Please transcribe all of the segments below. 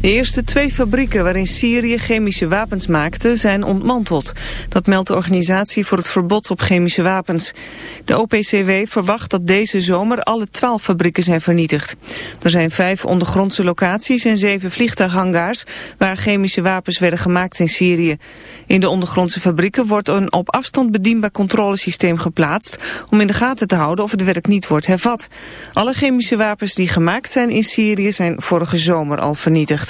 De eerste twee fabrieken waarin Syrië chemische wapens maakte zijn ontmanteld. Dat meldt de Organisatie voor het Verbod op Chemische Wapens. De OPCW verwacht dat deze zomer alle twaalf fabrieken zijn vernietigd. Er zijn vijf ondergrondse locaties en zeven vliegtuighangars waar chemische wapens werden gemaakt in Syrië. In de ondergrondse fabrieken wordt een op afstand bedienbaar controlesysteem geplaatst om in de gaten te houden of het werk niet wordt hervat. Alle chemische wapens die gemaakt zijn in Syrië zijn vorige zomer al vernietigd.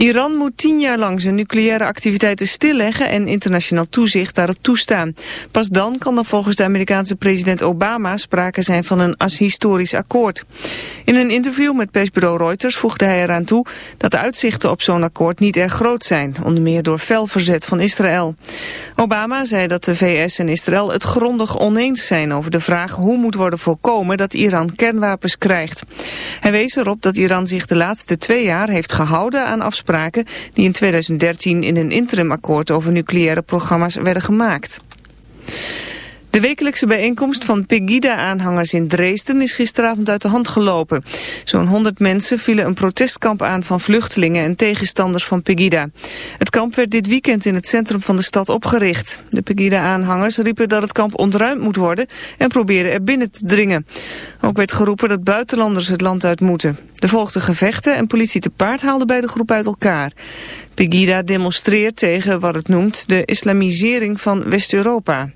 Iran moet tien jaar lang zijn nucleaire activiteiten stilleggen en internationaal toezicht daarop toestaan. Pas dan kan er volgens de Amerikaanse president Obama sprake zijn van een historisch akkoord. In een interview met persbureau Reuters voegde hij eraan toe dat de uitzichten op zo'n akkoord niet erg groot zijn, onder meer door fel verzet van Israël. Obama zei dat de VS en Israël het grondig oneens zijn over de vraag hoe moet worden voorkomen dat Iran kernwapens krijgt. Hij wees erop dat Iran zich de laatste twee jaar heeft gehouden aan afspraken die in 2013 in een interimakkoord over nucleaire programma's werden gemaakt. De wekelijkse bijeenkomst van Pegida-aanhangers in Dresden is gisteravond uit de hand gelopen. Zo'n 100 mensen vielen een protestkamp aan van vluchtelingen en tegenstanders van Pegida. Het kamp werd dit weekend in het centrum van de stad opgericht. De Pegida-aanhangers riepen dat het kamp ontruimd moet worden en probeerden er binnen te dringen. Ook werd geroepen dat buitenlanders het land uit moeten. Er volgden gevechten en politie te paard haalde bij de groep uit elkaar. Pegida demonstreert tegen wat het noemt de islamisering van West-Europa.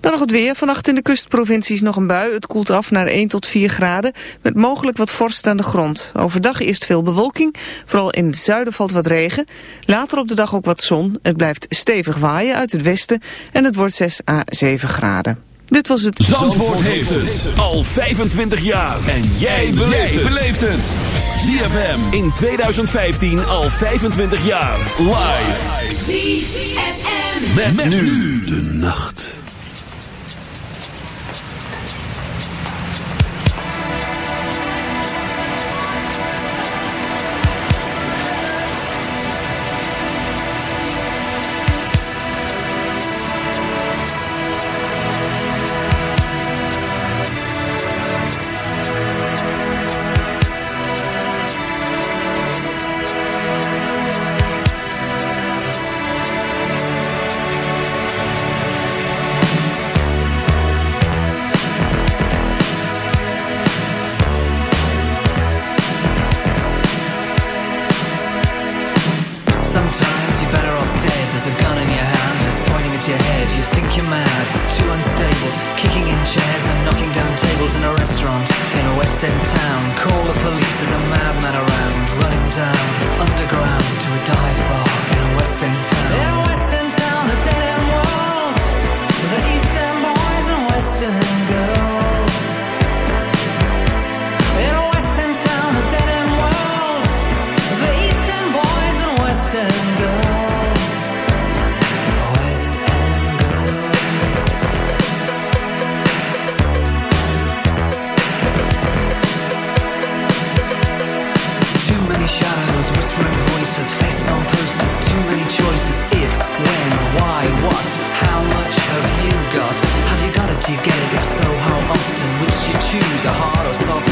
Dan nog het weer. Vannacht in de kustprovincies nog een bui. Het koelt af naar 1 tot 4 graden. Met mogelijk wat vorst aan de grond. Overdag eerst veel bewolking. Vooral in het zuiden valt wat regen. Later op de dag ook wat zon. Het blijft stevig waaien uit het westen. En het wordt 6 à 7 graden. Dit was het... Zandvoort, Zandvoort heeft het al 25 jaar. En jij beleeft het. ZFM in 2015 al 25 jaar. Live. ZFM. Met, met nu de nacht. use a heart or something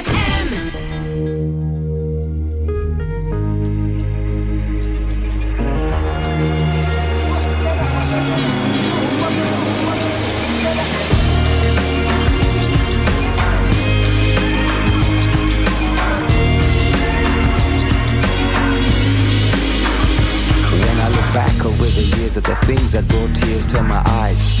the things that brought tears to my eyes.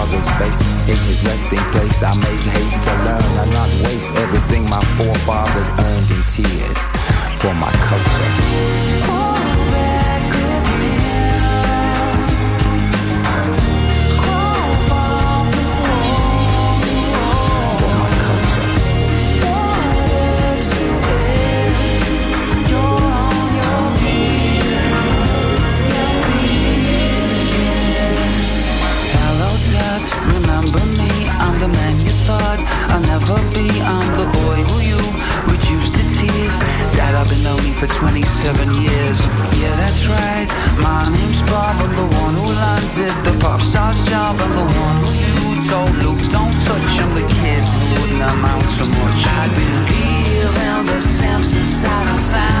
grandfather's face. In his resting place, I make haste to learn and not waste everything my forefathers earned in tears for my culture. I believe in the sense inside of sound.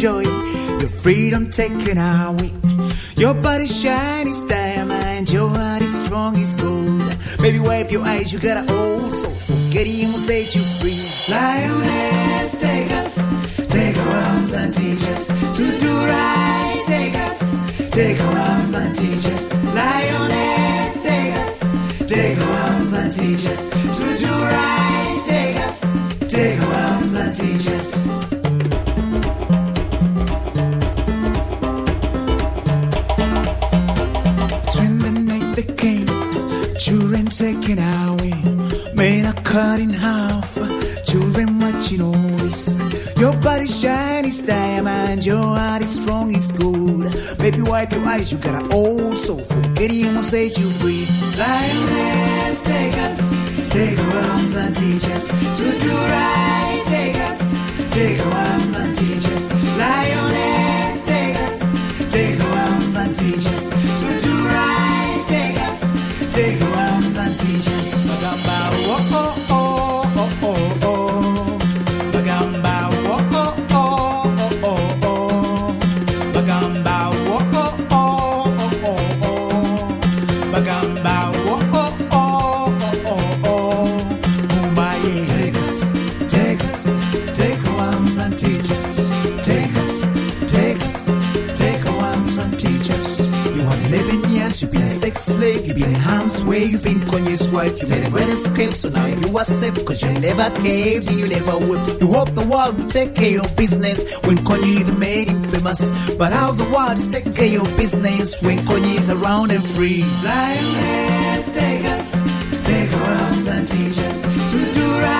Your the freedom taken away. Your body shine is diamond, your heart is strong is gold. Baby, wipe your eyes, you got an old soul. Forget him, will set you free. Lioness, take us, take our arms and teach us to do right. Take us, take our arms and teach us. Lioness, take us, take our arms and teach us to do right. Take us, take our arms and teach us. cut in half. Children watching all this. Your body's shiny, is diamond, your heart is strong, it's gold. Baby, wipe your eyes, you got an old soul. Forgetting will set you free. Lioness, take us, take our arms and teach us to was safe, cause you never caved and you never would. You hope the world will take care of business when Kony the made him famous. But how the world is taking care of business when Kony is around and free. Lioness, take us, take our arms and teach us to do right.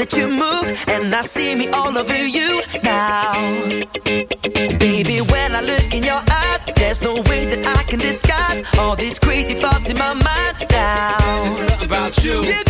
that you move, and I see me all over you now. Baby, when I look in your eyes, there's no way that I can disguise all these crazy thoughts in my mind now. Just about you. you